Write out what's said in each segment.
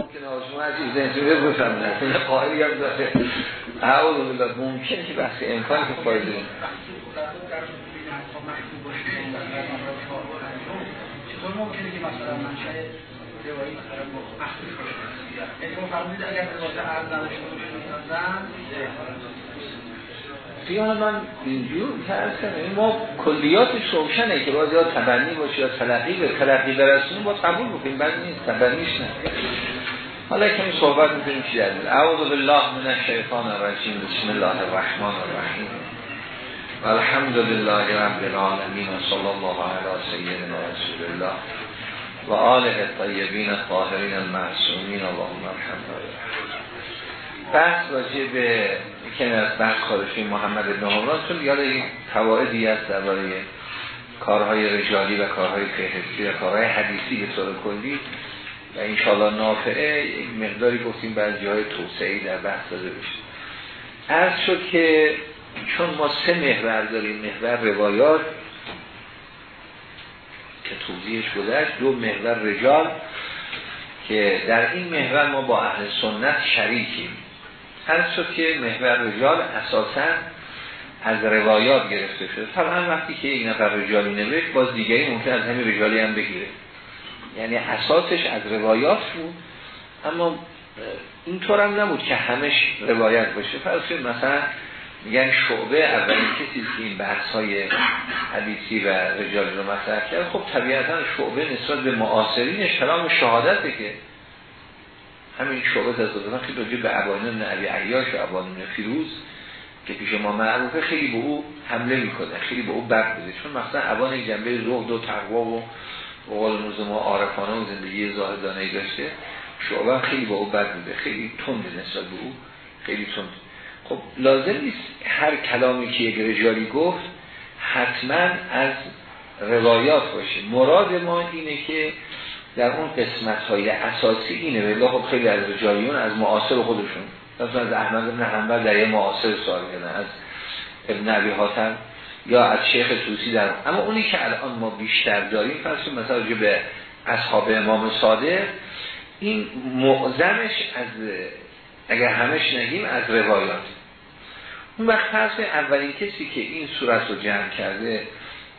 ممکن آجمه از این ذهنی بفهمید این قائلی داره اول بلا ممکن که بخشی امکان که فایده چطور ممکنه که مثلا منشه روایی مثلا مخصوص باشه یعنی اگر به واسه عرض باشه من اینجور این ما کلیاتش روشنه که باز یا تبنی باشه یا تلقی به تلقی برسونیم با قبول بکنیم. بعد نیست تبنیش نه. حالا کمی صحبت می‌کنیم چی دلیل اعوذ بالله من الشیطان الرجیم. بسم الله الرحمن الرحیم. والحمد لله رب العالمین و صلی الله علی سیدنا رسول الله و آله الطیبین الطاهرین المعصومین. اللهم ارحم. بحث راجع به یکی از بحث خارشی محمد ابن عمران چون یاد این قواعدی است درباره کارهای رجالی و کارهای فهرستی و کارهای حدیثی به طور کلی. و انشاءالله نافعه یک مقداری گفتیم بعد جای توسعه در بحث داده بشه. عرض شد که چون ما سه محور داریم محور روایات که توضیحش گذشت دو محور رجال که در این محور ما با اهل سنت شریکیم. هر شد که محور رجال اساسا از روایات گرفته شده. طبعا وقتی که یک نفر رجالی نوشت باز دیگری ممکن از همین رجالی هم بگیره. یعنی اساسش از روایات بود اما اینطور هم نبود که همش روایت باشه. فرض مثلا میگن شعبه اولین کسی که این بحث های حدیثی و رجالی رو مطرح کرد خب طبیعتا شعبه نسبت به معاصرین کلام شهادته که همین شعبه تصادفا خیلی راجع به عبانون علی عیاش و عبانون فیروز که پیش ما معروفه خیلی به او حمله می‌کنه خیلی به او بر بده چون مثلا عبان جنبه زهد و تقوا و قول ما عارفانه و زندگی زاهدانه ای داشته شعبه خیلی به او بد بوده خیلی تند نسبت به او خیلی تند. خب لازم نیست هر کلامی که یک رجالی گفت حتما از روایات باشه. مراد ما اینه که در اون قسمت های اساسی اینه ولی خب خیلی از رجالیون از معاصر خودشون. مثلا از احمد بن حنبل در یه معاصر سوال کردن از ابن عبی حاتم یا از شیخ توسی در اما اونی که الان ما بیشتر داریم فرض مثلا به اصحاب امام صادق این معظمش از اگر همش نگیم از روایات. اون وقت فرض اولین کسی که این صورت رو جمع کرده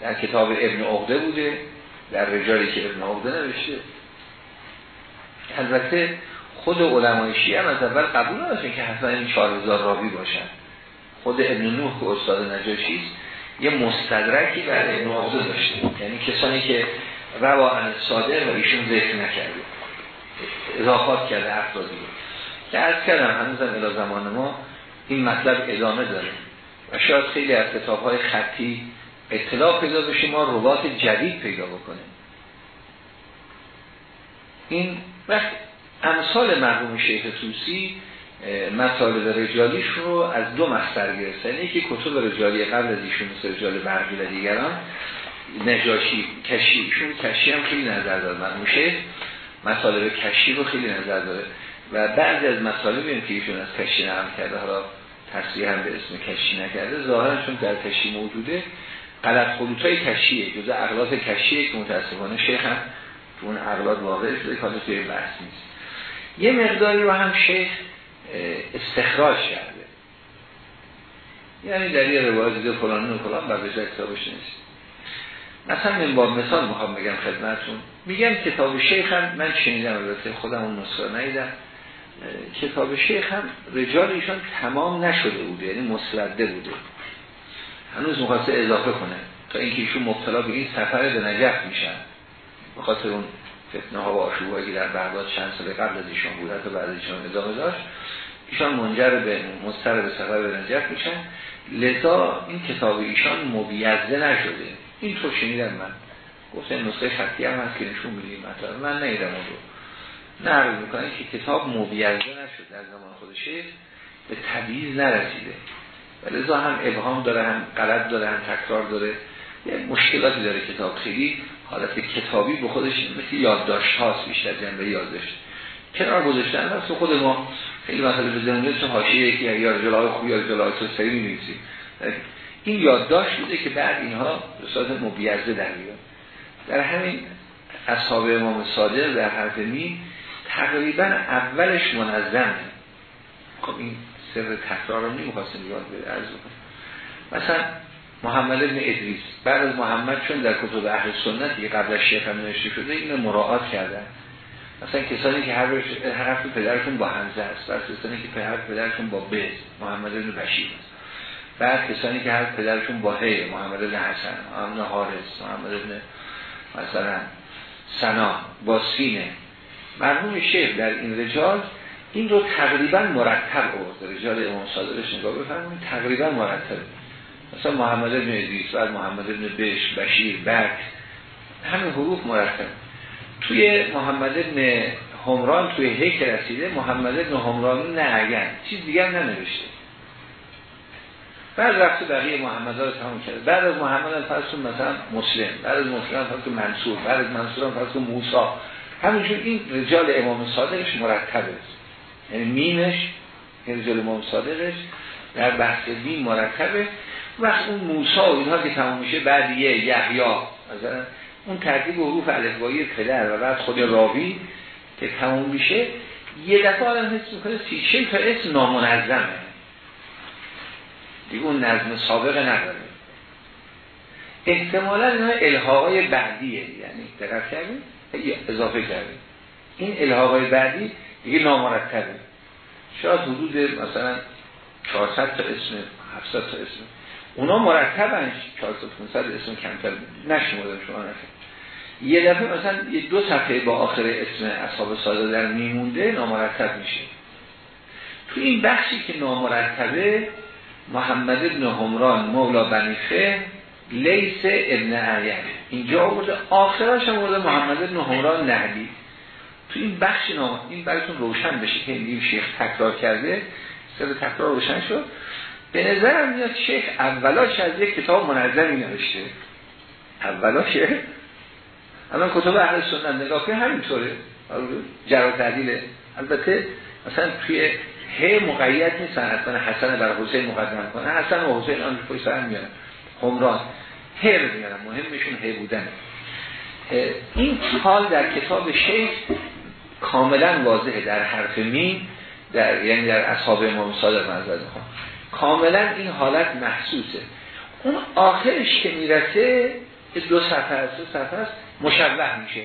در کتاب ابن عقده بوده در رجالی که ابن عقده نوشته. البته خود علمای شیعه از اول قبول نداشتن که حتما این 4000 راوی باشن. خود ابن نوح که استاد نجاشی یه مستدرکی بر ابن عقده داشته. یعنی کسانی که روا عن صادق و ایشون ذکر نکرده. اضافات کرده افرادی که از کردم هنوزم الى زمان ما این مطلب ادامه داره. و شاید خیلی از کتاب های خطی اطلاع پیدا بشه ما روات جدید پیدا بکنیم. این وقت امثال مرحوم شیخ توسی مطالب رجالیش رو از دو مصدر گرفتن. یکی کتب رجالی قبل از ایشون مثل رجال برقی و دیگران نجاشی کشی. ایشون کشی هم خیلی نظر داره. مرحوم شیخ مطالب کشی رو خیلی نظر داره. و بعضی از مطالب این که ایشون از کشی نقل کرده حالا تصریح هم به اسم کشی نکرده ظاهرا چون در کشی موجوده غلط خلوط های کشیه جزء اغلاط کشیه که متاسفانه شیخ هم تو اون اغلاط واقع شده که حالا توی بحث نیست. یه مقداری رو هم شیخ استخراج کرده. یعنی در یه روایت دیده فلان و فلان بر بجای کتابش نیست. مثلا من با مثال می‌خوام بگم خدمتون میگم کتاب شیخ هم من شنیدم البته خودم اون نسخه نیدم کتاب شیخ هم رجال ایشان تمام نشده بوده یعنی مسرده بوده. هنوز مخواسته اضافه کنه تا اینکه ایشون مبتلا به این سفر به نجف میشن. بخاطر اون فتنه ها و آشوبایی در بغداد چند سال قبل از ایشان بود حتی بعد ایشان ادامه داشت. ایشان منجر به مستر به سفر به نجف میشن. لذا این کتاب ایشان مبیزه نشده. این تو شنیدم من. گفته نسخه خطی هم هست که نشون میدیم مثلا من نیدم اون رو. نقل می‌کنه که کتاب مبیزه نشد در زمان خودشه به تبییز نرسیده. لذا هم ابهام داره هم غلط داره هم تکرار داره. یه مشکلاتی داره کتاب خیلی. حالت کتابی به خودش مثل یادداشت هاست بیشتر جنبه یادداشت. کنار گذاشتن هست. خود ما خیلی مثلا به زنده چون حاشیه یکی یا جلای خوبی یا تو سری می‌نویسیم. این یادداشت بوده که بعد اینها به صورت مبیزه در میاد. در همین اصحاب امام صادق در حرف می تقریبا اولش منظمه خب این سر تکرار رو نمی‌خواستیم یاد بده از مثلا محمد ابن ادریس بعد از محمد چون در کتب اهل سنت که قبل از شیخ هم نوشته شده اینو مراعات کردن. مثلا کسانی که هر حرف پدرشون با همزه است بعد کسانی که حرف پدرشون با ب محمد ابن بشیر است. بعد کسانی که حرف پدرشون با هی محمد ابن حسن محمد حارس محمد ابن مثلا سنا با سینه. مرحوم شیخ در این رجال این رو تقریبا مرتب آورده. رجال امام صادقش نگاه بفرمایید. تقریبا مرتب. مثلا محمد ابن ادریس بعد محمد ابن بش بشیر بک همین حروف مرتب. توی محمد ابن همران توی هیک رسیده محمد ابن همران نه اگر. چیز دیگر ننوشته. بعد رفته بقیه محمد رو تمام کرد بعد از محمد هم مثلا مسلم. بعد از مسلم فرض منصور. بعد از منصور هم فرض موسی. همینجور این رجال امام صادقش مرتبه یعنی مینش رجال امام صادقش در بحث دین مرتبه وقت اون موسی و اینها که تمام میشه بعد یه یحیی مثلا اون ترتیب حروف الفبایی پدر و بعد خود راوی که تمام میشه یه دفعه آدم حس می‌کنه سی تا اسم نامنظمه. دیگه اون نظم سابق نداره. احتمالا اینا الحاقای بعدیه یعنی دقت کردیم اضافه کردیم این الحاقای بعدی دیگه نامرتبه. شاید حدود مثلا 400 تا اسم 700 تا اسم. اونا مرتبن 400 500 اسم کمتر نشمردن شما نفر. یه دفعه مثلا یه دو صفحه با آخر اسم اصحاب ساده در میمونده نامرتب میشه. تو این بخشی که نامرتبه محمد ابن همران مولا بنیفه لیس ابن عیم اینجا آورده آخرش هم آورده محمد ابن همران نهدی تو این بخش نام این براتون روشن بشه که این شیخ تکرار کرده سر تکرار روشن شد. به نظرم میاد شیخ اولاش از یک کتاب منظمی نوشته. اولاش الان کتاب اهل سنت نگاه کنید همینطوره. جرا تعدیله البته مثلا توی هی مقید نیست حتما حسن بر حسین مقدم کنه حسن و حسین آن پشت سر میارن. همران هی رو میارن. مهمشون هی بودن. این حال در کتاب شیخ کاملا واضحه در حرف می در یعنی در اصحاب امام صادق نظر کاملا این حالت محسوسه. اون آخرش که می‌رسه دو صفحه است دو صفحه است مشبه میشه.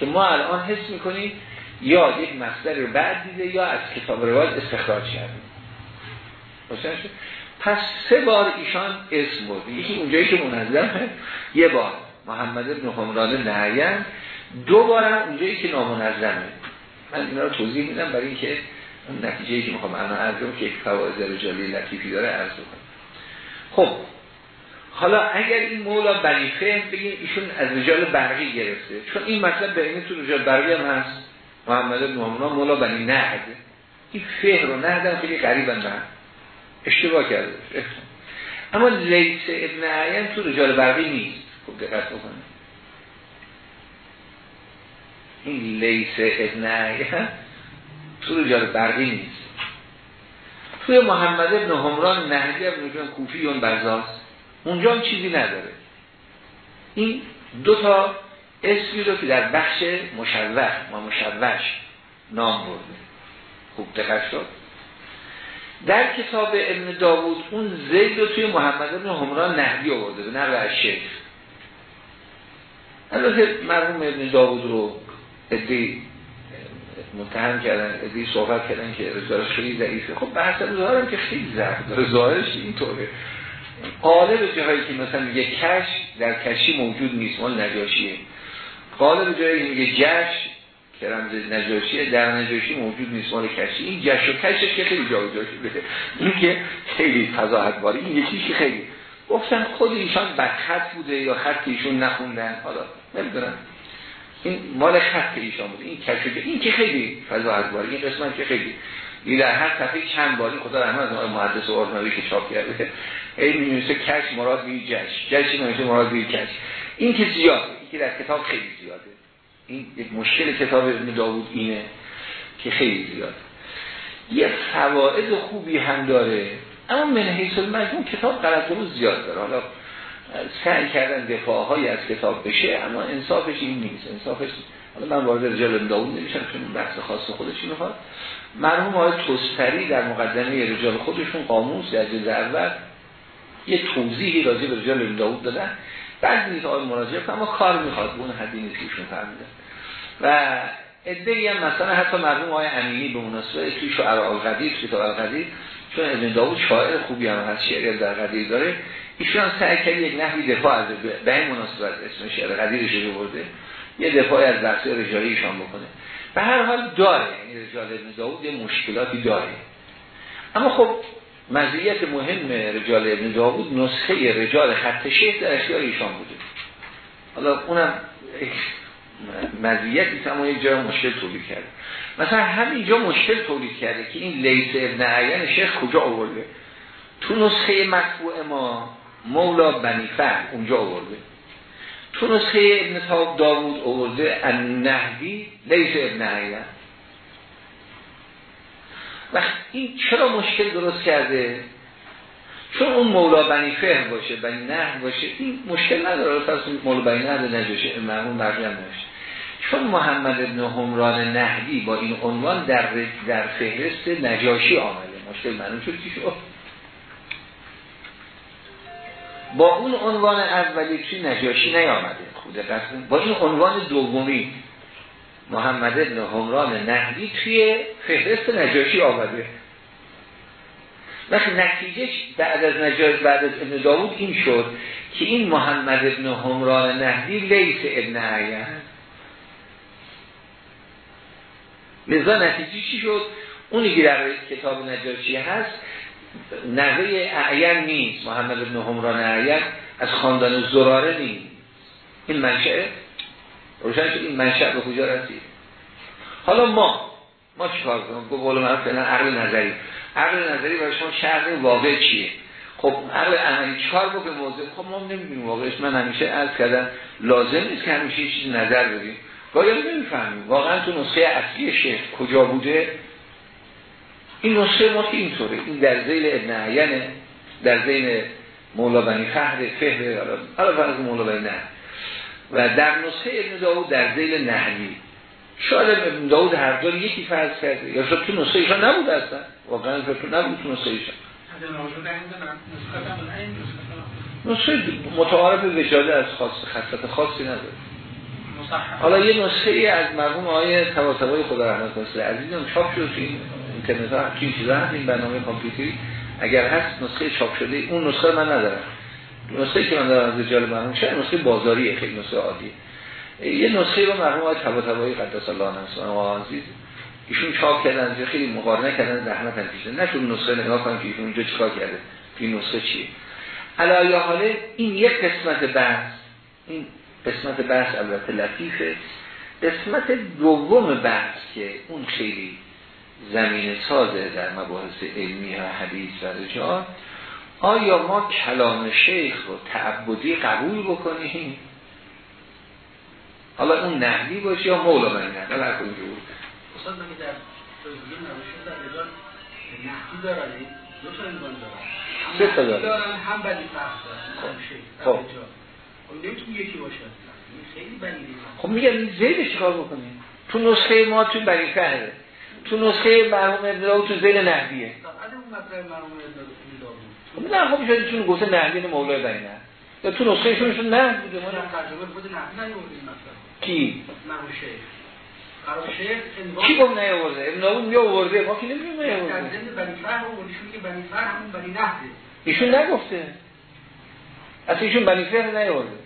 که ما الان حس می‌کنیم یا یک مصدر رو بعد دیده یا از کتاب روایت استخراج کردیم پس سه بار ایشان اسم بود یکی اونجایی که منظمه یه بار. محمد ابن حمران نهیان دو بارم اونجایی که نامنظمه من اینا رو توضیح میدم برای اینکه نتیجه که می‌خوام الان ارزم که فواید رجالی لطیفی داره عرض کنم خب حالا اگر این مولا بلیفه بگیم ایشون از رجال برقی گرفته چون این مطلب به این تو رجال برقی هم هست. محمد بن مولا بنی نهد. این فهر و نهد هم خیلی قریبن به اشتباه کرده. اما لیس ابن عین تو رجال برقی نیست. خوب دقت بکنه این لیس ابن تو رجال برقی نیست. توی محمد ابن همران نهدی ابن کوفی اون برزاست. اونجا هم چیزی نداره. این دو تا اسمی رو که در بخش مشوه ما مشوش نام برده. خوب دقت شد. در کتاب ابن داوود اون زید رو توی محمد ابن همران نهدی آورده به نقل از شیخ. البته مرحوم ابن داوود رو ادهی متهم کردن ادهی صحبت کردن که رزارش خیلی ضعیفه. خب بحث رزارم که خیلی ضعف ظاهرش اینطوره. قالب جاهایی که مثلا میگه کش در کشی موجود نیست مال نجاشیه. قالب جایی میگه جش که رمز نجاشیه در نجاشی موجود نیست مال کشی. این جش و کشش که خیلی جا شده این که خیلی فضاحت باری. این یکیش خیلی؟ گفتن خود ایشان خط بوده یا خط ایشون نخوندن. حالا نمی‌دونم. این مال خط ایشان بوده این کش این که خیلی فضاحت باری. این قسمت که خیلی این در هر صفحه چند باری خدا رحمت از محدث اورناوی که چاپ کرده. این می‌نویسه کش مراد بی جش. جش نمیشه مراد بی کش. این که زیاده. این که در کتاب خیلی زیاده. این یک مشکل کتاب ابن داوود اینه که خیلی زیاده. یه فواید خوبی هم داره. اما من حیث المجموع کتاب غلط رو زیاد داره. حالا سعی کردن دفاعهایی از کتاب بشه اما انصافش این نیست. انصافش حالا من وارد رجال داود نمیشم چون بحث خاص خودش می‌خواد مرحوم آقای توستری در مقدمه رجال خودشون قاموس در جلد اول یه توضیحی راجع به رجال داود دادن. بعد نیز آقای مراجعه اما کار می‌خواد. اون حدی نیست که فرمودن و ادعی هم مثلا حتی مرحوم آقای امینی به مناسبه توی شعر القدیر کتاب القدیر چون ابن داود شاعر خوبی هم هست شعر در قدیر داره. ایشون هم سعی کرد یک نحوی دفاع از به این مناسبت اسم شعر قدیرش رو برده یه دفاعی از بحث رجالی ایشان بکنه. به هر حال داره یعنی رجال ابن داود یه مشکلاتی داره. اما خب مزیت مهم رجال ابن داود نسخه رجال خط شیخ در ایشان بوده. حالا اونم مزیتی اما یک جای مشکل تولید کرده. مثلا همینجا مشکل تولید کرده که این لیس ابن عین شیخ کجا آورده؟ تو نسخه مطبوع ما. مولا بنی فهم اونجا آورده. تو نسخه ابن تاب داوود آورده النهدی لیس ابن عین و این چرا مشکل درست کرده؟ چون اون مولا بنی فهم باشه بنی نه باشه این مشکل نداره. پس مولا بنی نه نجاشه مرمون مریم نشه چون محمد ابن همران نهدی با این عنوان در در فهرست نجاشی آمده. مشکل معلوم شد چی شد؟ با اون عنوان اولی توی نجاشی نیامده. خود قسم با این عنوان دومی محمد ابن همران نهدی توی فهرست نجاشی آمده. وقتی نتیجه بعد از نجاش بعد از ابن داود این شد که این محمد ابن همران نهدی لیس ابن عیان لذا نتیجه چی شد؟ اونی که در کتاب نجاشی هست نوه اعین نیست. محمد ابن همران اعین از خاندان زراره نیست. این منشأ؟ روشن شد این منشأ به کجا رسید؟ حالا ما ما چیکار کنیم؟ به قول من فعلا عقل نظری. عقل نظری برای شما شرط واقع چیه؟ خب عقل عملی چیکار بکنه موضوع خب ما نمی‌دونیم واقعش. من همیشه عرض کردم لازم نیست که همیشه چیز نظر بدیم. گاهی نمی‌فهمیم. واقعا تو نسخه اصلی شیخ کجا بوده؟ این نسخه ما که اینطوره. این در زیل ابن عینه در زیل مولا بنی فهر فهر حالا فرض مولا بنی نه. و در نسخه ابن داود در زیل نهلی شاید ابن داود هر دار یکی فرض کرده. یا شاید تو نسخه ایشان نبود اصلا. واقعا تو نبود تو نسخه ایشان. نسخه متعارف وجاده از خاص خاصت خاصی نداره. حالا یه نسخه ای از مرحوم آقای تواتبای خدا رحمت الله عزیزم چاپ شد این. اینترنت ها چین چیزا هست این برنامه کامپیوتری اگر هست نسخه چاپ شده اون نسخه من ندارم. نسخه که من دارم از رجال مرحوم شده نسخه بازاریه خیلی نسخه عادی یه نسخه رو مرحوم آقای تواتبای قدس الله نفسه و عزیز ایشون چاپ کردن خیلی مقارنه کردن رحمت انتیشه نشون نسخه نگاه کنیم که ایشون اونجا چیکار کرده این نسخه چیه. علایه حاله این یک قسمت بحث این قسمت بحث البته لطیفه. قسمت دوم بحث که اون خیلی زمین سازه در مباحث علمی و حدیث و رجال آیا ما کلام شیخ رو تعبدی قبول بکنیم؟ حالا اون نهدی باشه یا مولا من نه نه استاد من در سه تا دارن هم بدی فرق دارن خب خیلی بنیده خب میگم زیدش چیکار بکنیم. تو نسخه ما تو بنی فهره تو نسخه مرحوم ابن تو زیل خب نه خب شده چون گفته نحویه مولای بنی نه یا تو نسخه شون نه بوده ما کی؟ کی گفت نه آورده ابن داود می آورده. ما کی نمی‌دونیم نه آورده ایشون نگفته. اصلا ایشون بنی فهر نیورده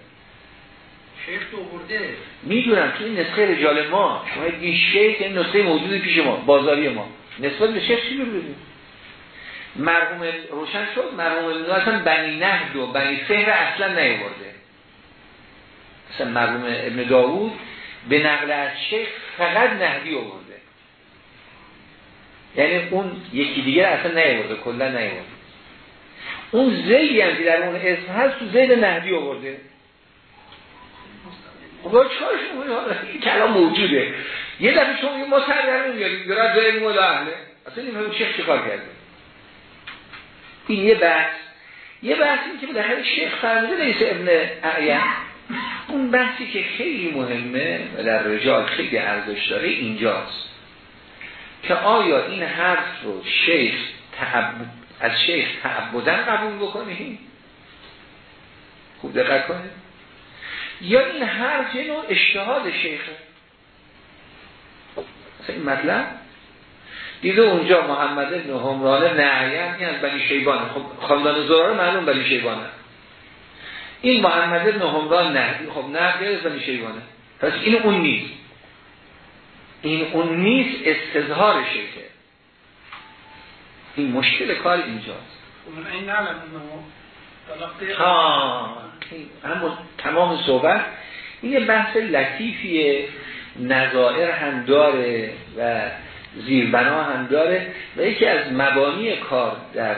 شیخ تو برده می‌دونم تو این نسخه رجال ما. شما این شیخ این نسخه موجود پیش ما بازاری ما. نسبت به شیخ چی بگید مرحوم روشن شد؟ مرحوم ابن اصلا بنی نهد و بنی فهر اصلا نیورده اصلا مرحوم ابن داوود به نقل از شیخ فقط نهدی آورده. یعنی اون یکی دیگه اصلا نیورده کلا نیورده اون زیدی هم که در اون اسم هست تو زید نهدی آورده. خب چهار شما کلام موجوده؟ یه دفعه شما ما سر در نمیاریم گراد داره مولا اهله. اصلا این شیخ چیکار کرده؟ این یه بحث. یه بحث این که به داخل شیخ فرموده نیست ابن اعیم اون بحثی که خیلی مهمه و در رجال خیلی ارزش داره اینجاست که آیا این حرف رو شیخ از شیخ تعبدن قبول بکنیم خوب دقت کنید. یا این حرف یه نوع اشتهاد شیخه. این مطلب؟ دیده اونجا محمد ابن همرانه نعیم این از بنی شیبانه. خب خاندان زراره معلوم بنی شیبانه. این محمد ابن همران نه خب نه از بنی شیبانه. پس این اون نیست. این اون نیست استظهار شیخه. این مشکل کار اینجاست. این ها. اما تمام صحبت این بحث لطیفیه. نظائر هم داره و زیربنا هم داره و یکی از مبانی کار در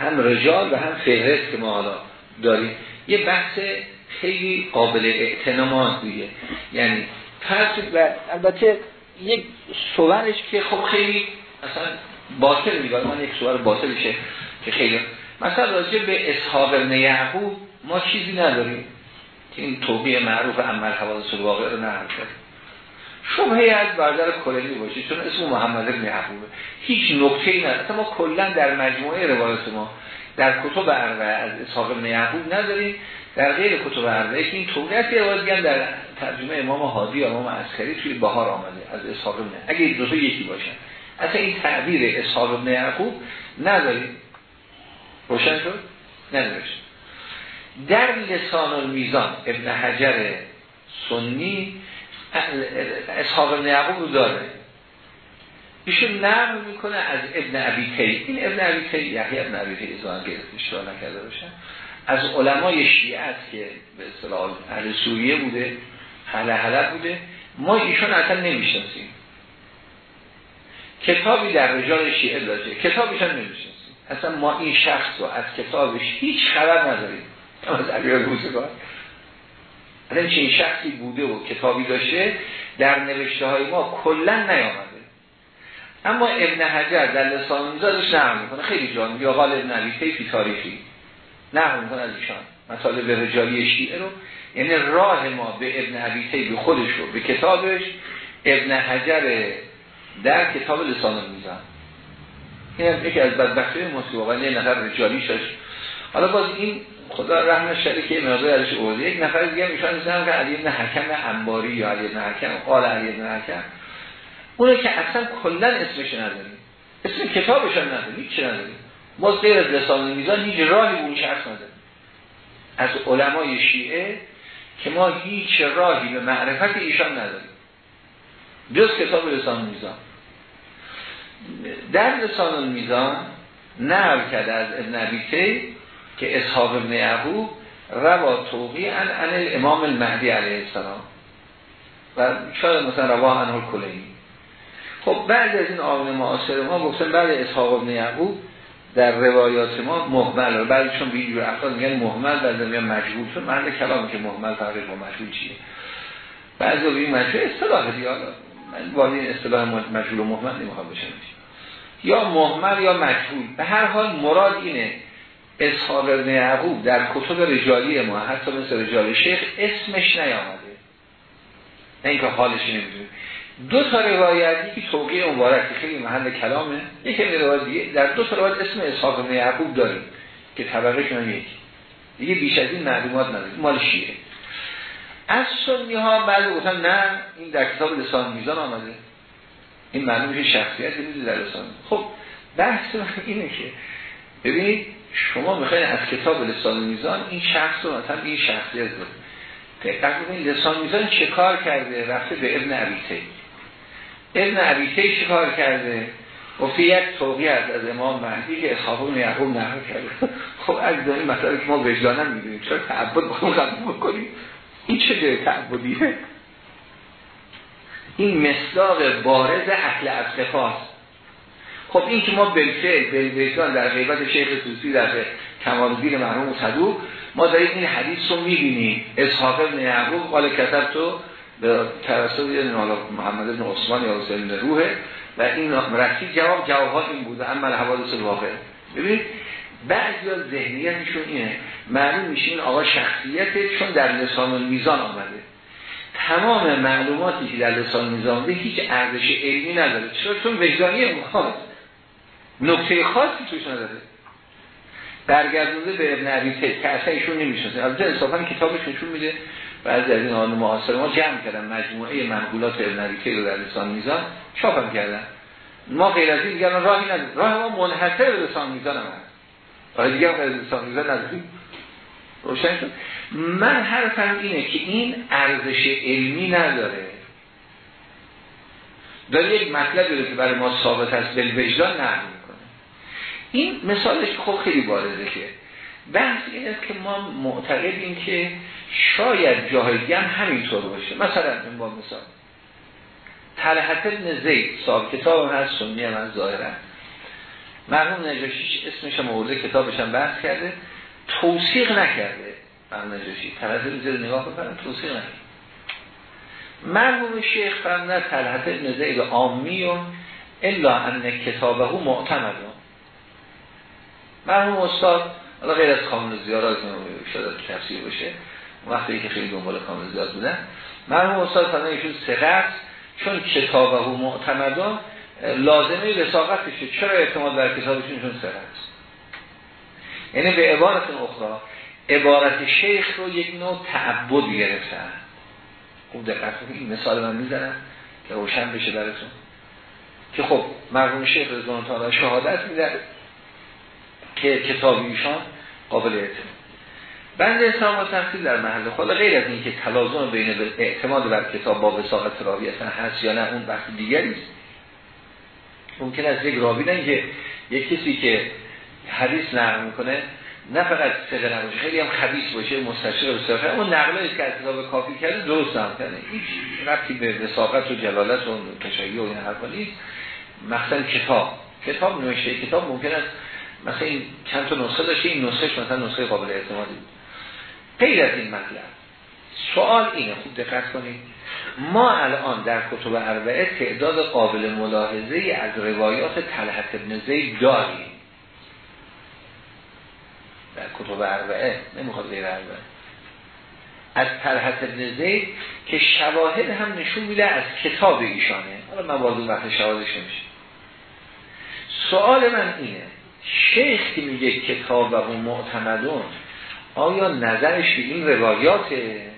هم رجال و هم فهرست که ما حالا داریم. یه بحث خیلی قابل اعتنامات دیگه یعنی پس و البته یک صورش که خب خیلی اصلا باطل میگه. من یک صور باطلشه که خیلی. مثلا راجع به اصحاب ابن یعقوب ما چیزی نداریم. که این توبیه معروف عمل حوادث الواقع رو نقل کرد. شبهه از بردر کلینی باشه چون اسم محمد ابن یعقوبه هیچ نکته ای نداره ما کلا در مجموعه روایت ما در کتب اربعه از ابن یعقوب نداریم. در غیر کتب اربعه که این توبیت روایت در ترجمه امام حادی یا امام عسکری توی بهار آمده از اصحاب ابن اگه دو یکی باشن اصلا این تعبیر اصحاب ابن یعقوب نداریم. روشن شد؟ ننوشت در لسان المیزان ابن حجر سنی اصحاب ابن رو داره. ایشون نقل می‌کنه از ابن عبی تی این ابن عبی تی یحیی ابن عبی تی ازان گرفت اشتباه نکرده باشن از علمای شیعه است که به اصطلاح اهل سوریه بوده حل حلب بوده. ما ایشون اصلا نمی‌شناسیم. کتابی در رجال شیعه داشته. کتابیش هم نمی‌شناسیم. اصلا ما این شخص رو از کتابش هیچ خبر نداریم. از علیه روزگار. اصلا چین شخصی بوده و کتابی داشته در نوشته های ما کلا نیامده. اما ابن حجر در لسان میزادش نقل می‌کنه. خیلی جان یا قال ابن علی فی تاریخی. نقل می‌کنه از ایشان. مطالب رجالی شیعه رو. یعنی راه ما به ابن عبی به خودش رو به کتابش. ابن حجر در کتاب لسان میزان این یکی از بدبختی مسیح واقعا یه نفر رجالی شش حالا باز این خدا رحم شریک که مقدار ازش اوزه یک نفر دیگه می‌زنم که علی ابن حکم انباری یا علی ابن حکم قال علی ابن حکم. اونه که اصلا کلا اسمش نداریم. اسم کتابش هم نداریم هیچ نداریم. ما غیر از لسان میزان هیچ راهی اون شخص نداریم. از علمای شیعه که ما هیچ راهی به معرفت ایشان نداریم. جز کتاب لسان میزان. در لسان میزان نقل کرده از ابن عبیته که اصحاب ابن یعقوب روا توقی ان امام المهدی علیه السلام. و شاید مثلا روا انه کلینی خب بعد از این آقای معاصر ما گفتن بعد اصحاب ابن در روایات ما محمل و بعدشون به اینجور افراد میگن محمل بعد میگن مجبول چون محل کلام که محمل فرقش با مجبول چیه؟ بعضی به این مجبول اصطلاح دیگه من وارد این اصطلاح مجبول و محمل نمی‌خوام بشم. یا محمل یا مجهول. به هر حال مراد اینه اصحاب ابن یعقوب در کتب رجالی ما حتی مثل رجال شیخ اسمش نیامده. نه اینکه حالش نمی‌دونه دو تا روایت یکی توقیه مبارک خیلی محل کلامه. یکی روایت دیگه. در دو تا روایت اسم اصحاب ابن یعقوب داریم که طبقه شما یکی دیگه بیش از این معلومات نداریم. مال شیعه. از سنی ها بعد گفتن نه این در کتاب لسان میزان آمده. این معنی میشه شخصیت در لسان. خب بحث اینه که ببینید شما می‌خواین از کتاب لسان میزان این شخص رو مثلا این شخصیت رو دقیق ببینید لسان میزان چه کار کرده؟ رفته به ابن عبیته ابن عبیته چه کار کرده؟ گفته یک توقی از از امام مهدی که اصحابون یعقوب نهار کرده. خب از این مسئله که ما وجدانم می‌دونیم چرا تعبد بخون قبول بکنیم؟ این چه جای تعبدیه؟ این مصداق بارز اهل اصفاست خب این که ما بالفعل بالفعل در غیبت شیخ توسی در کمال الدین مرحوم صدوق ما داریم این حدیث رو می‌بینیم. اسحاق ابن یعقوب قال کتب تو به توسط محمد ابن عثمان یا حسین روحه و این رسید جواب جوابات این بوده اما حوادث الواقع. ببینید بعضی ها ذهنیتشون اینه. معلوم میشه این آقا شخصیته چون در لسان میزان آمده. تمام معلوماتی که در لسان میزان هیچ ارزش علمی نداره. چون وجدانی اون نکته خاصی توش نداره. برگردونده به ابن عبی که اصلا ایشون نمیشنسه کتابش نشون میده. بعضی از این آن معاصر ما جمع کردن مجموعه منقولات ابن عبی رو در لسان میزان. چاپم کردن. ما غیر از این دیگر راهی نداریم. راه ما منحصر به لسان میزان هم هست. راه دیگر غیر لسان میزان نداریم. روشن شد؟ من حرفم اینه که این ارزش علمی نداره. داره یک مطلب داره که برای ما ثابت است. بالوجدان نقل می‌کنه این مثالش خب خیلی بارزه که بحث این است که ما معتقدیم که شاید جاهای هم همینطور باشه. مثلا این با مثال. طلحت ابن زید صاحب کتاب هم هست سنی هم از ظاهرا. مرحوم نجاشیش اسمش هم آورده کتابش هم بحث کرده. توصیق نکرده مرحوم نجاشی. طلحت ابن زید نگاه بکنم توصیق نکرده. مرحوم شیخ فرمده طلحت ابن زید آمی و الا ان کتابه معتمد. مرحوم استاد حالا غیر از کامل زیارات شده تفسیر بشه وقتی که خیلی دنبال کامل زیاد بودن. مرحوم استاد فرمده ایشون سقط چون کتابه و معتمدان لازمه رساقتشه چرا اعتماد بر کتابشون؟ چون است. یعنی به عبارت اخرى عبارت شیخ رو یک نوع تعبد گرفتن. خوب دقت این مثال من می‌زنم که روشن بشه براتون. که خب مرحوم شیخ رضوان تعالی شهادت میده که کتاب ایشان قابل اعتماد. بند اسلام و تحصیل در محل خود غیر از اینکه تلازم بین اعتماد بر کتاب با وساقت راوی اصلا هست یا نه اون وقت دیگری است ممکن است یک راوی نه که یک کسی که حدیث نقل می‌کنه نه فقط سقه نباشه خیلی هم خبیث باشه مستشر و صرفه اون نقله که از کتاب کافی کرده درست هم کرده. هیچ ربطی به وساقت و جلالت و تشیع و این حرفا مثلا کتاب. کتاب نوشته. کتاب ممکن است مثلا این چند تا نسخه داشته. این نسخهش مثلا نسخه قابل اعتمادی غیر از این مطلب سوال اینه خوب دقت کنید. ما الان در کتب اربعه تعداد قابل ملاحظه از روایات طلحت ابن زید داریم. در کتب اربعه نمی‌خواد غیر اربعه. از طلحت ابن زید که شواهد هم نشون میده از کتاب ایشانه. حالا من وقت شواهدش نمیشه. سوال من اینه شیخ که میگه کتاب و معتمدون آیا نظرش به این روایاته؟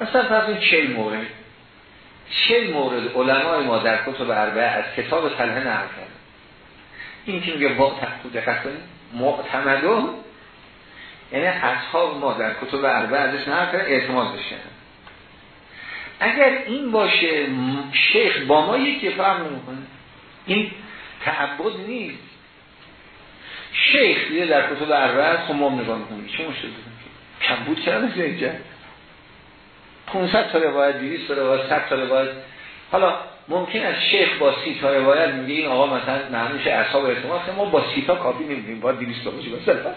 مثلا فرض چه مورد؟ چه مورد علمای ما در کتب اربعه از کتاب طلحه نقل کرد این که میگه با دقت معتمدون یعنی اصحاب ما در کتب اربعه ازش نقل اعتماد بشن اگر این باشه شیخ با ما یکی فرق نمی‌کنه. این تعبد نیست. شیخ دیگه در کتب اربعه خب ما نگاه می‌کنیم. چه مشکل کم بود کرده اینجا 500 تا روایت 200 تا روایت 100 تا روایت. حالا ممکن است شیخ با سی تا روایت میگه این آقا مثلا معنیش اصحاب اعتماد ما با سی تا کافی نمیدیم با 200 تا باشه مثلا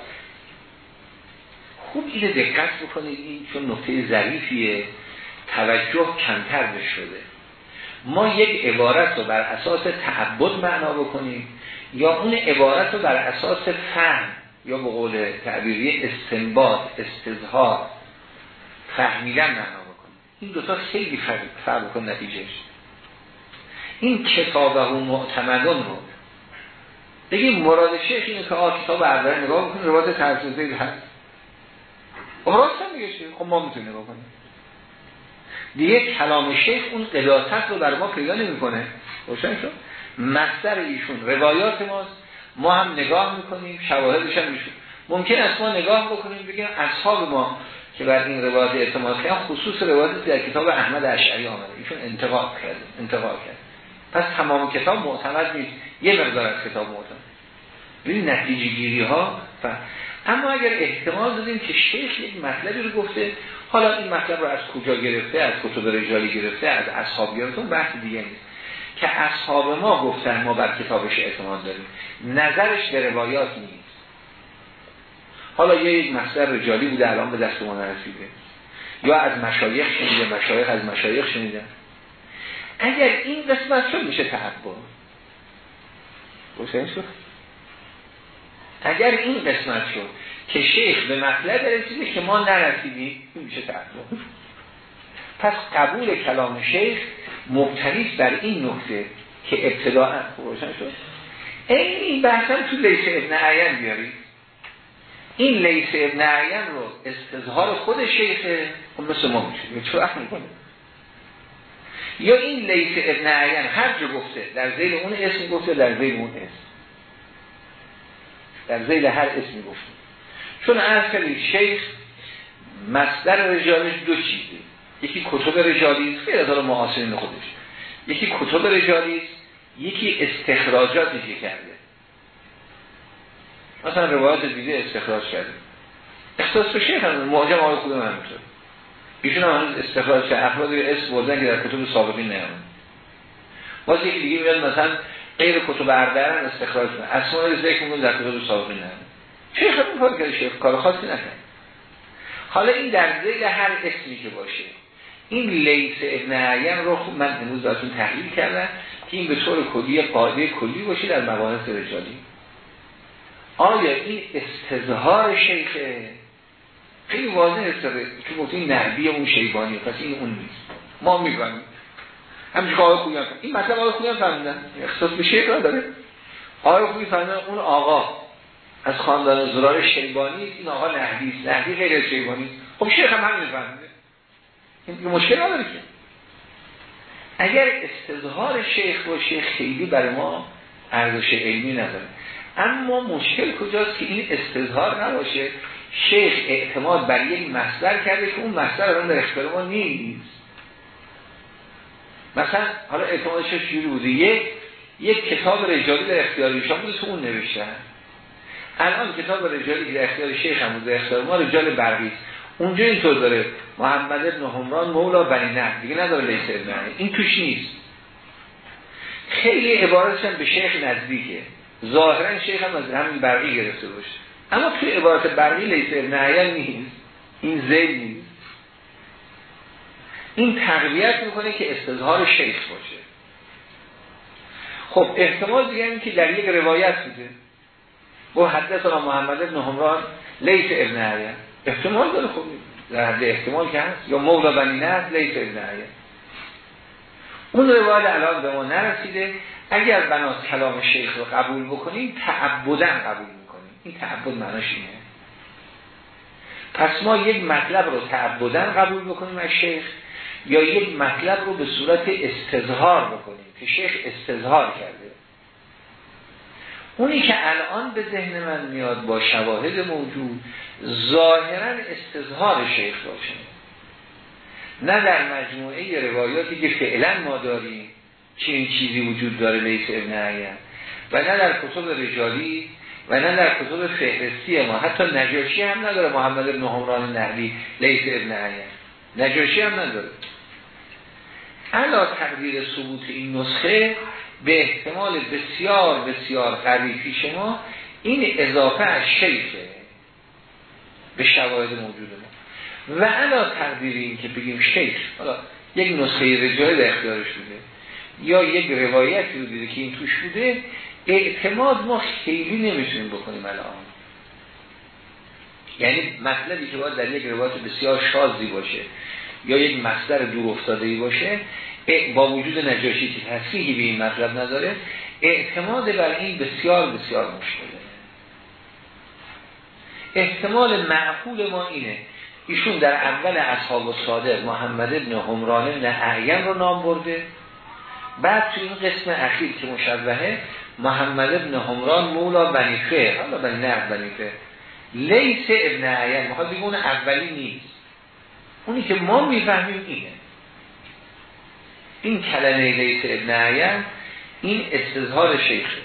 خوب اینو دقت بکنید این چون نقطه ظریفیه توجه کمتر شده ما یک عبارت رو بر اساس تعبد معنا بکنیم یا اون عبارت رو بر اساس فهم یا به قول تعبیری استنباط استظهار فهمیدن معنا بکنیم. این دوتا خیلی فرق بکن نتیجهش. این کتاب و معتمدان رو بگیم مراد شیخ اینه که آه کتاب اول نگاه بکنیم روایت ترسیزه هست. راست هم میگه خب ما می‌تونیم نگاه کنیم. دیگه کلام شیخ اون قداست رو بر ما پیدا نمی‌کنه. روشن شد؟ مصدر ایشون روایات ماست. ما هم نگاه می‌کنیم شواهدش هم میشون ممکن است ما نگاه بکنیم بگیم اصحاب ما که بر این روایات اعتماد کردن خصوص روایات در کتاب احمد اشعری آمده. ایشون انتقاد کرد انتقاد کرد. پس تمام کتاب معتمد نیست. یه مقدار از کتاب معتمد. این نتیجه گیری ها ف... اما اگر احتمال دادیم که شیخ یک مطلبی رو گفته حالا این مطلب رو از کجا گرفته از کتب رجالی گرفته از اصحاب گرفته بحث دیگه نیست. که اصحاب ما گفتن ما بر کتابش اعتماد داریم. نظرش به روایات نیست. حالا یه یک مصدر رجالی بوده الان به دست ما نرسیده. یا از مشایخ شنیده مشایخ از مشایخ شنیده. اگر این قسمت شد میشه شد اگر این قسمت شد که شیخ به مطلب رسیده که ما نرسیدیم این میشه تعلق پس قبول کلام شیخ مبتنیست بر این نکته که ابتداعا روشن شد. این بحث هم تو لیس ابن عین بیارید این لیس ابن عین رو استظهار خود شیخه خب مثل ما میشه وقت می‌کنه؟ یا این لیس ابن عین هر جا گفته در زیل اون اسم گفته در زیل اون اسم. در زیل هر اسمی گفته. چون از کردید شیخ مصدر رجالش دو چیزه. یکی کتب رجالی است خیلی از معاصرین خودش. یکی کتب رجالی است یکی استخراجاتی که کرده. مثلا روایات دیگه استخراج کرده. احساس به شیخ هم معجم آقای خودم همینطور ایشون هم استخراج کرده. افراد اسم بردن که در کتب سابقین نیامد باز یکی دیگه میاد مثلا غیر کتب اردرن استخراج کنه اسماء ذکر میگن در کتب سابقین نیامد شیخ هم کار کرده شیخ کار خاصی نکنه حالا این در زیل هر اسمی که باشه. این لیس ابن عین رو خوب من امروز دارتون تحلیل کردم که این به طور کلی قاعده کلی باشه در مباحث رجالی. آیا این استظهار شیخه؟ خیلی واضح استظهاره که گفتیم نحبی اون شیبانی پس این اون نیست. ما می‌گویم همچه که آقای خوبی هم این مطلب آقای خوبی هم فهمیدن اختصاص به شیخ داره. آقای خوبی فهمیدن اون آقا از خاندان زرار شیبانی این آقا نحبی است. نحبی غیر شیبانی خب شیخ هم همین فهمیده این مشکل نداره که. اگر استظهار شیخ باشه خیلی برای ما ارزش علمی نداره. اما مشکل کجاست که این استظهار نباشه؟ شیخ اعتماد بر یک مصدر کرده که اون مصدر الان در اختیار ما نیست. مثلا حالا اعتمادش جوری بوده. یک یک کتاب رجالی در اختیار ایشان بوده تو اون نوشتن الان کتاب رجالی در اختیار شیخ هم بوده اختیار ما رجال برقی. اونجا اینطور داره. محمد ابن همران مولا بنی نه دیگه نداره لیس ابن این توش نیست. خیلی عبارتش هم به شیخ نزدیکه. ظاهرا شیخ هم از همین برقی گرفته باشه. اما توی عبارت برقی لیس ابن نیست. این زیل نیست. این تقویت می‌کنه که استظهار شیخ باشه. خب احتمال دیگه این که در یک روایت بوده با حدثنا محمد ابن همران لیس ابن احتمال داره خب در حد احتمال که هست. یا مولا بنی نه لیس ابن اون روایت الان به ما نرسیده. اگر بنا کلام شیخ رو قبول بکنیم تعبدن قبول می‌کنیم. این تعبد معناش اینه. پس ما یک مطلب رو تعبدن قبول بکنیم از شیخ. یا یک مطلب رو به صورت استظهار بکنیم که شیخ استظهار کرده. اونی که الان به ذهن من میاد با شواهد موجود ظاهرا استظهار شیخ باشه نه در مجموعه روایاتی که فعلا ما داریم چنین چیزی وجود داره لیس ابن عین و نه در کتب رجالی و نه در کتب فهرستی ما. حتی نجاشی هم نداره محمد ابن همران نحوی لیس ابن عین نجاشی هم نداره. علا تقدیر ثبوت این نسخه به احتمال بسیار بسیار قوی پیش ما این اضافه از شیخه به شواهد موجود ما. و علا تقدیر این که بگیم شیخ حالا یک نسخه رجالی در اختیارش بوده یا یک روایتی رو دیده که این توش بوده اعتماد ما خیلی نمی‌تونیم بکنیم الان. یعنی مطلبی که باید در یک روایت بسیار شازی باشه یا یک مصدر دور افتاده باشه با وجود نجاشی که تصریحی به این مطلب نداره اعتماد بر این بسیار بسیار مشکله. احتمال معقول ما اینه. ایشون در اول اصحاب صادق محمد ابن همران ابن اعیم رو نام برده. بعد تو این قسم اخیر که مشبهه محمد ابن همران مولا بنی خیر حالا بنی نه بنی لیس ابن عین می‌خواد بگه اولی نیست. اونی که ما می‌فهمیم اینه. این کلمه لیس ابن عین این استظهار شیخه.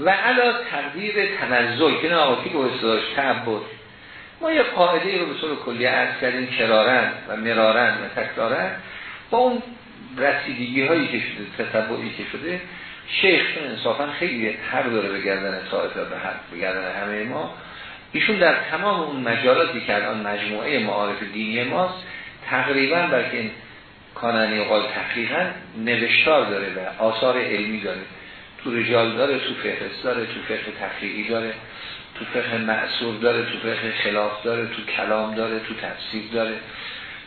و علا تقدیر تنزل که نه که استظهارش؟ تعبد. ما یه قاعده رو به طور کلی عرض کردیم کرارن و مرارن و تکرارن. با اون رسیدگی هایی که شده تطبعی که شده شیخ انصافا خیلی هر داره به گردن طائفه به به گردن همه ما ایشون در تمام اون مجالاتی که الان مجموعه معارف دینی ماست تقریبا بلکه این کانانی قال تحقیقا نوشتار داره و آثار علمی داره. تو رجال داره تو فهرست داره تو فقه تفریعی داره تو فقه معصور داره تو فقه خلاف داره تو کلام داره تو تفسیر داره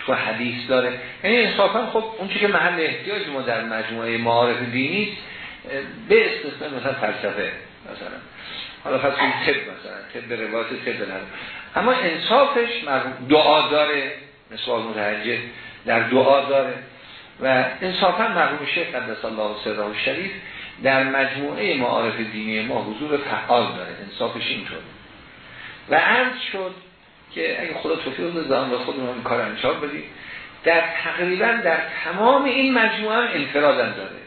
تو حدیث داره. یعنی انصافا خب اون که محل احتیاج ما در مجموعه معارف دینی به استثناء مثلا فلسفه مثلا. حالا پس طب مثلا طب روایت طب نداره. اما انصافش دعا داره مثال متحجه در دعا داره. و انصافا مرحوم شیخ قدس الله سره شریف در مجموعه معارف دینی ما حضور فعال داره. انصافش اینطور. و عرض شد که اگه خدا توفیق بده زمان به خودمون این کار انجام بدیم. در تقریبا در تمام این مجموعه هم انفرادم داره.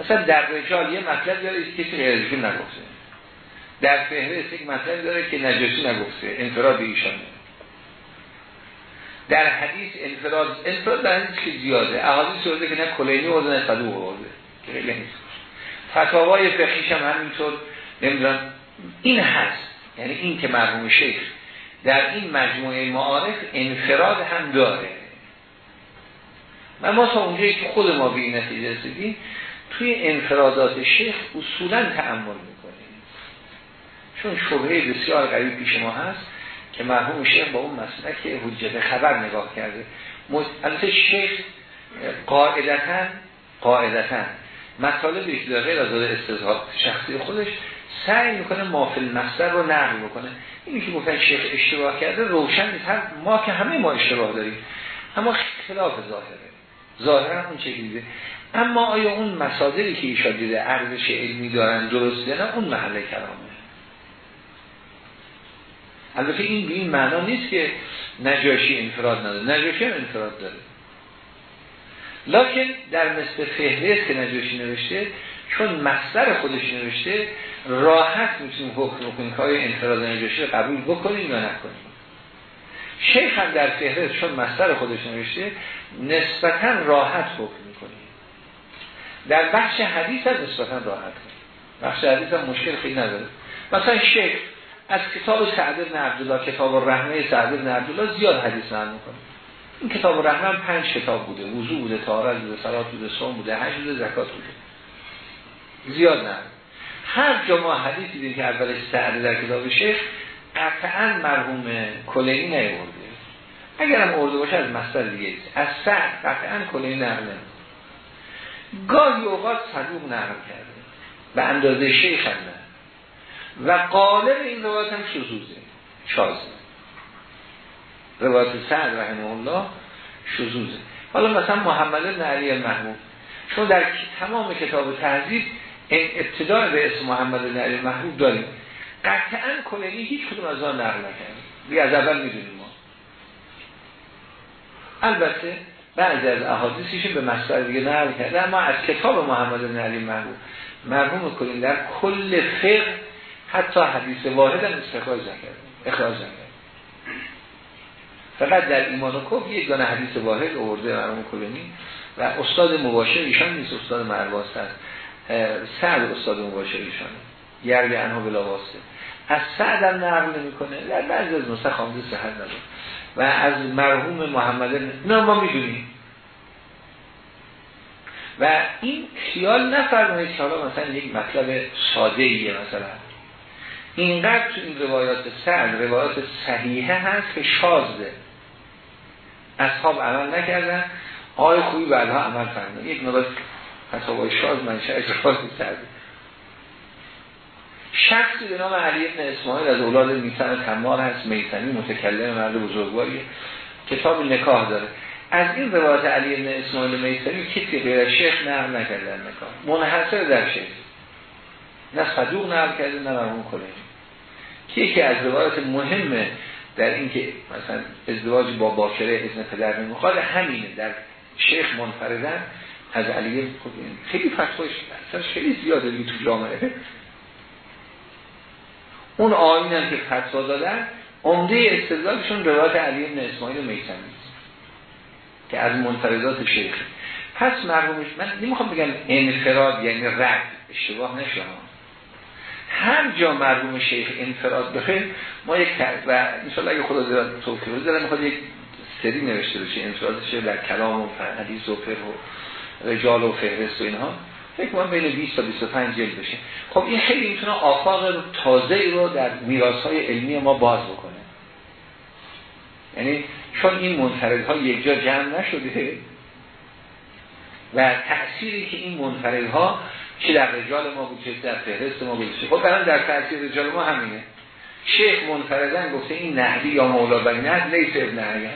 مثلا در رجال یه مطلب داره کسی غیرشون نگفته. در فهرست یک مطلب داره که نجاسی نگفته انفراد ایشانه در حدیث انفراد انفراد در حدیث که زیاده. احادیث سورده که نه کلینی و نه صدوق ورده که خیلی نیست. فتاوای فقهیش هم همینطور نمی‌دونم این هست. یعنی این که مرحوم شیخ در این مجموعه معارف انفراد هم داره. و ما تا اونجایی که خود ما به این نتیجه رسیدیم توی انفرادات شیخ اصولا تعمل می‌کنیم چون شبهه بسیار قریب پیش ما هست که مرحوم شیخ با اون مسئله که حجت خبر نگاه کرده. البته شیخ قاعدتا قاعدتا مطالبی که غیر از شخصی خودش سعی می‌کنه مافل مصدر رو نقل بکنه. اینی که گفتن شیخ اشتباه کرده روشن نیست. ما که همه ما اشتباه داریم. اما خلاف ظاهره. ظاهرا اون چه اما آیا اون مصادری که ایشان دیده ارزش علمی دارن درسته نه اون محل کلامه؟ البته این به این معنا نیست که نجاشی انفراد نداره. نجاشی هم انفراد داره. لکن در مثل فهرست که نجاشی نوشته چون مصدر خودش نوشته راحت می‌تونیم حکم کنیم که آیا انفراد نجاشی قبول بکنیم یا نکنیم. شیخ هم در فهرست چون مصدر خودش نوشته نسبتا راحت حکم می‌کنیم در بخش حدیث هم نسبتا راحت. بخش حدیث هم مشکل خیلی نداره. مثلا شیخ از کتاب سعد بن عبدالله کتاب الرحمه سعد بن عبدالله زیاد حدیث نقل می‌کنه. این کتاب الرحمه پنج کتاب بوده. وضو بوده طهارت بوده صلات بوده صوم بوده حج بوده زکات بوده. زیاد نه. هر جا ما حدیث دیدیم که اولش سعد در کتاب شیخ قطعا مرحوم کلینی نیورده. اگر هم ارده باشه از مصدر دیگه از سعد قطعا کلینی نقل گاهی اوقات صدوق نقل کرده. به اندازه شیخ هم نه. و قالب این روایت هم شزوزه شازه روایت سعد رحمه الله شزوزه حالا مثلا محمد بن علی محمود. چون در تمام کتاب تهذیب ابتدای به اسم محمد بن علی محمود داریم. قطعا کلینی هیچ کدوم از آن نقل نکرد بی از اول می‌دونیم ما. البته بعضی از احادیثیش به مصدر دیگه نقل کرده اما از کتاب محمد بن علی محمود مرحوم کلین در کل فقه حتی حدیث واحد هم استخراج نکرد اخراج نکرد. فقط در ایمان و کف یک دانه حدیث واحد آورده مرحوم کلینی و استاد مباشر ایشان نیست استاد مرواز هست. سعد استاد مباشر ایشانه یرگه انها بلا واسطه. از سعد هم نقل نمی‌کنه. در بعضی از نسخه خامده صحت نداره. و از مرحوم محمد نه ما می‌دونیم. و این خیال نفرمایید که حالا مثلا یک مطلب ساده ایه مثلا. اینقدر تو این روایات سعد روایات صحیحه هست که شازده. اصحاب عمل نکردن. آقای خوبی بعدها عمل کردن یک نوبت فتاوای شاز منشأ شاز سعد شخصی به نام علی ابن اسماعیل از اولاد میسن تمار هست میسنی متکلم مرد بزرگواری کتاب نکاح داره. از این روایت علی ابن اسماعیل میسنی کسی غیر شیخ نقل نکردن نکاح. منحصر در شیخ. نه صدوق نقل کرده نه مرمون کنه که یکی از روایت مهمه در اینکه مثلا ازدواج با باکره ازن پدر نمی‌خواد همینه. در شیخ منفردن از علی خیلی فتوش اصلا خیلی زیاده تو جامعه. اون آین هم که فتوا دادن عمده استدلالشون روایت علی بن اسماعیل میسمی که از منفردات شیخ. پس مرحومش من نمی‌خوام بگم انفراد یعنی رد. اشتباه نشه هر جا مرحوم شیخ انفراد داره ما یک و انشالله اگه خدا زیاد توفیق بده می‌خواد یک سری نوشته بشه انفرادش در کلام و حدیث و فقه و رجال و فهرست و اینها. فکر من بین 20 تا 25 جلد بشه. خب این خیلی می‌تونه آفاق تازه ای رو در میراث های علمی ما باز بکنه. یعنی چون این منفرد ها یک جا جمع نشده و تأثیری که این منفرد ها چه در رجال ما بود چه در فهرست ما بود خب برای در تأثیر رجال ما همینه. شیخ منفردن گفته این نهدی یا مولا بنی نهد لیس ابن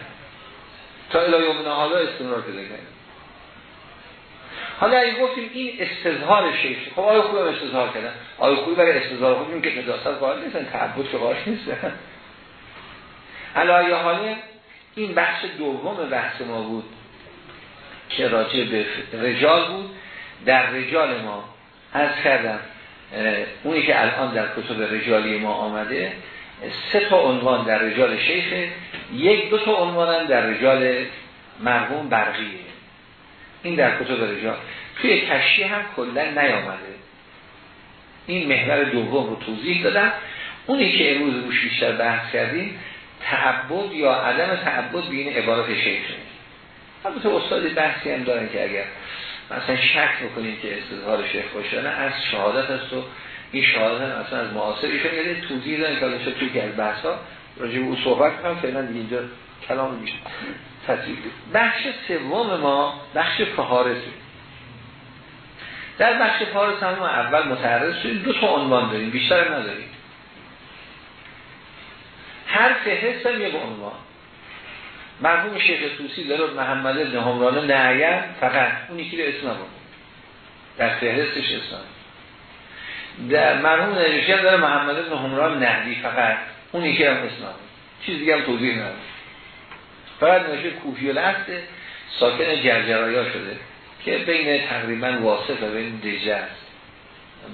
تا الهی حالا استمرار پیدا کرد. حالا اگه گفتیم این استظهار شیخ خب آیا خوبی استظهار کردن. آیا خوبی برای استظهار خوبیم که نداست قائل نیستن تعبد که قائل نیستن علایه حاله این بخش دوم بحث ما بود که راجع به رجال بود. در رجال ما از کردم اونی که الان در کتب رجالی ما آمده سه تا عنوان در رجال شیخ یک دو تا عنوان در رجال مرحوم برقیه. این در کتب رجال توی کشی هم کلا نیامده. این محور دوم رو توضیح دادم. اونی که امروز روش بیشتر بحث کردیم تعبد یا عدم تعبد به این عبارت شیخه البته استاد بحثی هم دارن که اگر مثلا شک می‌کنیم که استظهار شیخ باشه از شهادت است و این شهادت هم اصلا از معاصر ایشون یه توضیح دارن که البته توی از بحث ها راجع او صحبت کنم فعلا اینجا کلام میشه. بخش سوم ما بخش فهارسی در بخش فهارس هم اول متعرض شدیم. دو تا عنوان داریم بیشتر نداریم. هر فهرست هم یک عنوان. مرحوم شیخ توسی داره محمد ابن همرانه نعیم فقط اونی که اسم بود در فهرستش اسم در مرحوم نجاشی داره محمد ابن همران نهدی فقط اونی که هم اسم بود چیز دیگه هم توضیح نداره فقط نوشته کوفی و ساکن جرجرایا شده که بین تقریبا واسط و بین دجه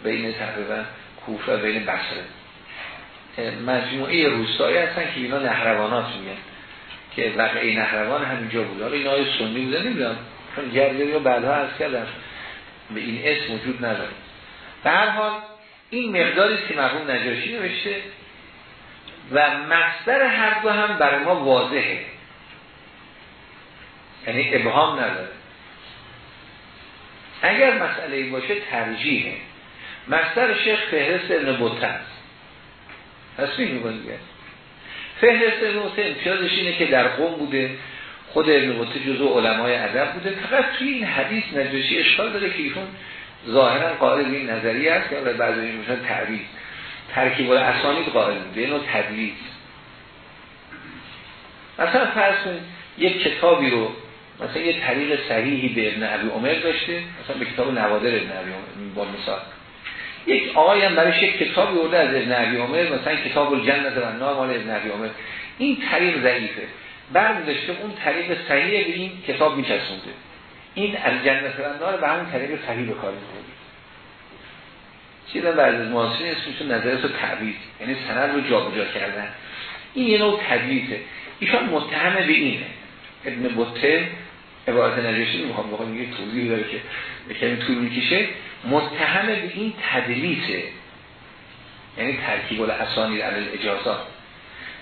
بین تقریبا کوفه و بین بصره. مجموعه روستایی هستن که اینا نهروانات میگن. که وقعی نهروان همینجا بود حالا اینا های سنی بوده نمی‌دونم. چون جرگری رو بعدها از کردم به این اسم وجود نداره. به هر حال این مقداری که مرحوم نجاشی نوشته و مصدر هر دو هم برای ما واضحه. یعنی ابهام نداره. اگر مسئله باشه ترجیحه. مصدر شیخ فهرست ابن بوته است. تصمیم می‌کنید فهرست ابن امتیازش اینه که در قوم بوده. خود ابن جزو علمای ادب بوده. فقط توی این حدیث نجاشی اشکال داره که ایشون ظاهرا قائل این نظری است که بعضی میشن تعریض ترکیب اسانید قائل بوده. اینو تدلیس مثلا فرض کنید یک کتابی رو مثلا یه طریق صحیحی به ابن عبی عمر داشته مثلا به کتاب نوادر ابن عبی عمر با مثال. یک آقای هم برایش یک کتابی ورده از ابن عبی عمر مثلا کتاب الجنت و نام مال ابن عبی عمر. این طریق ضعیفه. داشته اون طریق صحیح به این کتاب میچسونده این الجنت و نار به همون طریق صحیح به کار میبرده چیزا بعد از معاصرین اسمشون نظرات تعویض یعنی سند رو جابجا کردن. این یه نوع تدلیسه ایشان متهم به اینه. ابن بطه عبارت نجاشی می‌خوام بخوام یه توضیح داره که کمی طول می‌کشه. متهم به این تدلیسه یعنی ترکیب الاسانید علی الاجازات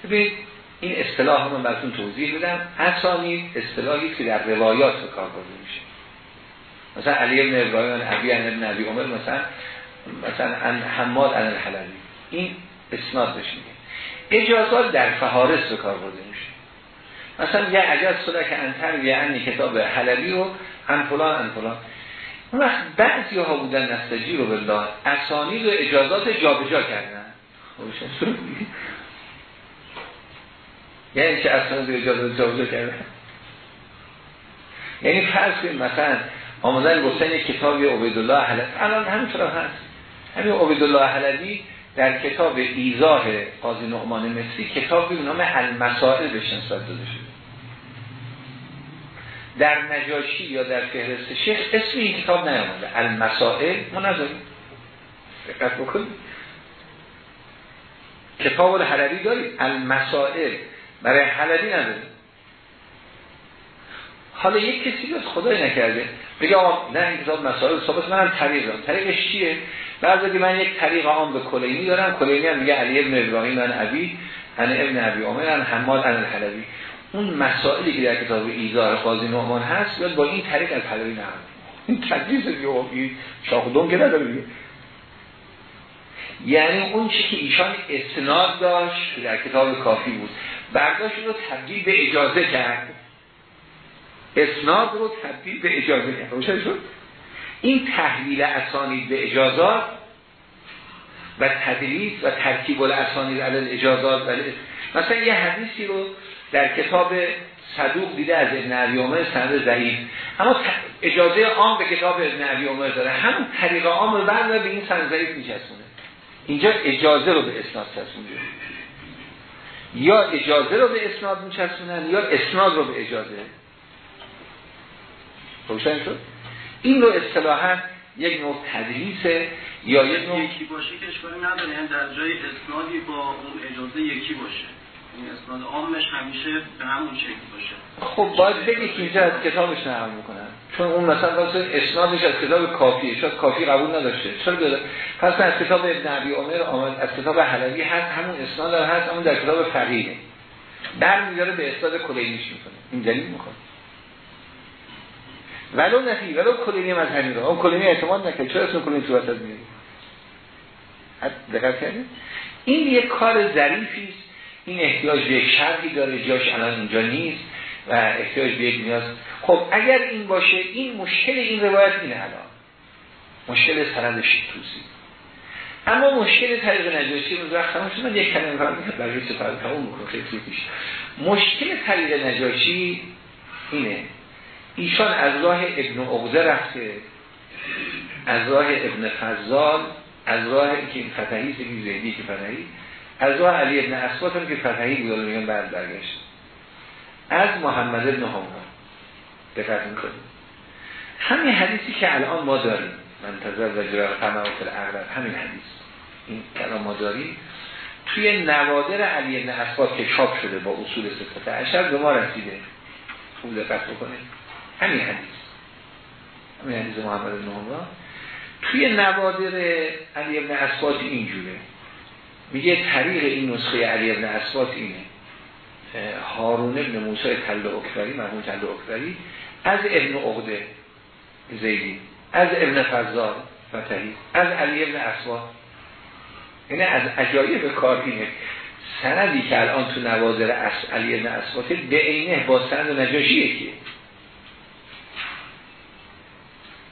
ببینید این اصطلاح من براتون توضیح بدم اسانید اصطلاحی که در روایات به کار برده میشه. مثلا علی ابن ابراهیم ابی ابن ابی عمر مثلا مثلا حماد عن الحلبی. این اسناد بشه اجازات در فهارس به کار برده میشه. مثلا یه عجز صدا که انتر یعنی کتاب حلبی رو انفلان انفلان اون وقت بعضی ها بودن نستجی رو بالله. اسانی و اجازات جابجا کردن. یعنی که اسانی رو اجازات جابجا کردن؟ یعنی فرض کنیم مثلا آمدن گفتن یک کتابی عبیدالله حلبی. الان همینطور هست. همین عبیدالله حلبی در کتاب ایزاه قاضی نعمان مصری کتابی به نام المسائل بهش نسبت شده. در نجاشی یا در فهرست شیخ اسم این کتاب نیامده. المسائل ما نداریم دقت بکنید. کتاب الحلبی داریم. المسائل. برای حلبی نداریم. حالا یک کسی بیاد خدای نکرده. بگه آقا نه این کتاب مسائل ثابت منم طریق دارم. طریقش چیه؟ بعضی من یک طریق آن به کلینی دارم. کلینی هم میگه علی ابن ابراهیم من ابی ان ابن ابی عمر ان حماد ان الحلبی. اون مسائلی که در کتاب ایزار قاضی نعمان هست بیاد با این طریق از حلبی نقل این تدریس دیگه شاخ که نداره یعنی اون چی که ایشان استناد داشت در کتاب کافی بود برداشت رو تبدیل به اجازه کرد. اسناد رو تبدیل به اجازه کرد. روشن شد؟ این تحلیل اسانید به اجازات و تدلیس و ترکیب الاسانید علی اجازات و مثلا یه حدیثی رو در کتاب صدوق دیده از ابن عبی سند ضعیف. اما اجازه عام به کتاب ابن عبی داره. همون طریق عام رو برده به این سند ضعیف میچسونه اینجا اجازه رو به اسناد چسبونده. یا اجازه رو به اسناد میچسبونن یا اسناد رو به اجازه. روشن شد؟ این رو اصطلاحا یک نوع تدریسه یا یک نوع یکی باشه که نداره. یعنی در جای اسنادی با اون اجازه یکی باشه. اسناد عامش همیشه به همون شکل باشه. خب باید بگی که اینجا از کتابش نقل می‌کنن. چون اون مثلا واسه اسنادش از کتاب کافیه. شاید کافی قبول نداشته. چرا بیاد پس از کتاب ابن عبی عمر آمد از کتاب حلوی هست همون اسناد هست همون در کتاب فقیه. برمیداره به اسناد کلینیش می‌کنه. این دلیل می‌کنه ولو نفی ولو کلینی همین رو. اون کلینی اعتماد نکرد. چرا اسم کلینی تو وسط میاری دقت کردید این یک کار ظریفی است این احتیاج به یک شرحی داره جاش الان اینجا نیست و احتیاج به یک نیاز. خب اگر این باشه این مشکل این روایت اینه الان. مشکل سند توسی. اما مشکل طریق نجاشی رو وقت همون من یک کلمه می‌کنم برای سفر تمام می‌کنم خیلی پیش. مشکل طریق نجاشی اینه. ایشان از راه ابن عقده رفته از راه ابن فضال از راه که این فتحی سگی زیدی که فتحی از راه علی ابن اسبات هم که فتحی بود میگن بعد برگشت. از محمد ابن همون دقت می‌کنیم همین حدیثی که الان ما داریم. منتظر و جرار قمعات الاغرب همین حدیث. این کلام ما داریم. توی نوادر علی ابن اسبات که چاپ شده با اصول ستت عشر به ما رسیده. خوب دقت بکنید. همین حدیث. همین حدیث محمد بن توی نوادر علی ابن اسبات اینجوره. میگه طریق این نسخه علی ابن اسبات اینه. هارون ابن موسی تل اکبری مرحوم تل اکبری از ابن عقده زیدی از ابن فضال فتحی از علی ابن اسبات یعنی از عجایب کار اینه. سندی که الان تو نوادر علی ابن اسبات به عینه با سند نجاشی که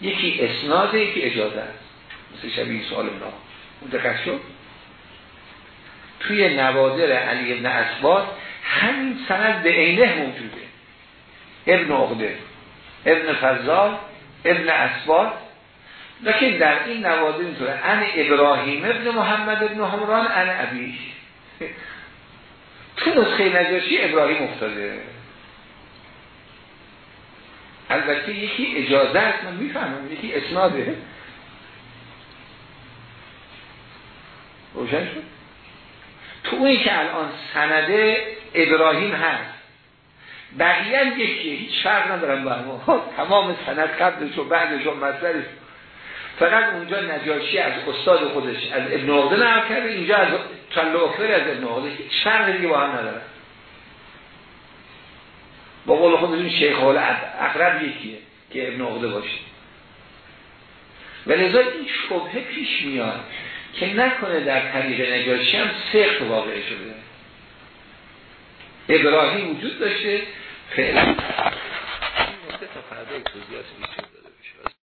یکی اسناده یکی اجازه است. مثل شبیه سوال اونا دقت شد؟ توی نوادر علی ابن اسباد همین سند به عینه موجوده. ابن عقده ابن فضال ابن اسباد لیکن در این نوادر اینطوره. ان ابراهیم ابن محمد ابن همران ان ابیش تو نسخه نجاشی ابراهیم افتاده. البته یکی اجازه است من می‌فهمم. یکی اسناده. روشن شد؟ تو اونی که الان سنده ابراهیم هست. بقیه یکی هیچ فرق ندارم با هم. تمام سند قبلش و بعدش و مصدرش فقط اونجا نجاشی از استاد خودش از ابن عقده نقل کرده اینجا از تلوفر از ابن عقده. هیچ فرق دیگه با هم نداره با قول خودشون شیخ اقرب یکیه که ابن عقده باشه. و لذا این شبه پیش میاد. که نکنه در طریق نجاشی هم سخت واقع شده. ابراهیم وجود داشته فعلا تا فردا